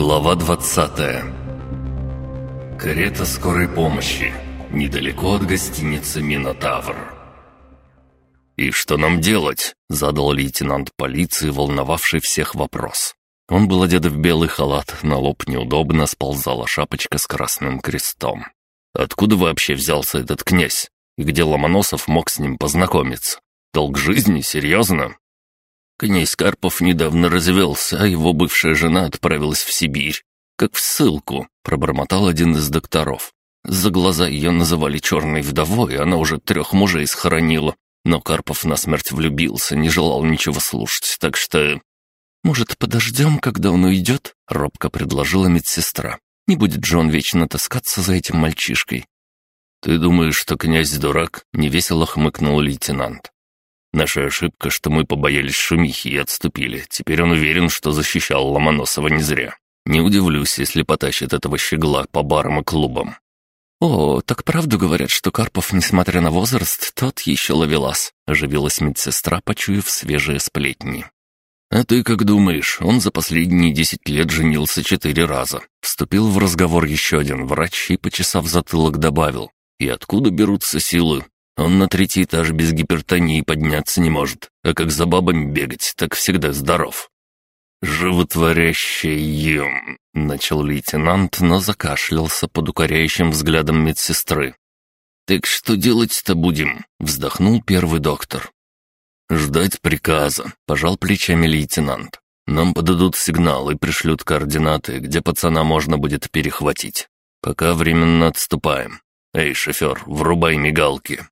Глава 20 Карета скорой помощи. Недалеко от гостиницы «Минотавр». «И что нам делать?» — задал лейтенант полиции, волновавший всех вопрос. Он был одет в белый халат, на лоб неудобно сползала шапочка с красным крестом. «Откуда вообще взялся этот князь? И где Ломоносов мог с ним познакомиться? Долг жизни? Серьезно?» Князь Карпов недавно развелся, а его бывшая жена отправилась в Сибирь. Как в ссылку, пробормотал один из докторов. За глаза ее называли черной вдовой, она уже трех мужей схоронила. Но Карпов насмерть влюбился, не желал ничего слушать, так что... «Может, подождем, когда он уйдет?» — робко предложила медсестра. «Не будет же он вечно таскаться за этим мальчишкой». «Ты думаешь, что князь дурак?» — невесело хмыкнул лейтенант. Наша ошибка, что мы побоялись шумихи и отступили. Теперь он уверен, что защищал Ломоносова не зря. Не удивлюсь, если потащит этого щегла по барам и клубам. «О, так правду говорят, что Карпов, несмотря на возраст, тот еще ловелас», — оживилась медсестра, почуяв свежие сплетни. «А ты как думаешь, он за последние десять лет женился четыре раза?» Вступил в разговор еще один врач и, почесав затылок, добавил. «И откуда берутся силы? Он на третий этаж без гипертонии подняться не может, а как за бабами бегать, так всегда здоров. «Животворящее...» — начал лейтенант, но закашлялся под укоряющим взглядом медсестры. «Так что делать-то будем?» — вздохнул первый доктор. «Ждать приказа», — пожал плечами лейтенант. «Нам подадут сигнал и пришлют координаты, где пацана можно будет перехватить. Пока временно отступаем. Эй, шофер, врубай мигалки».